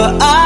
But I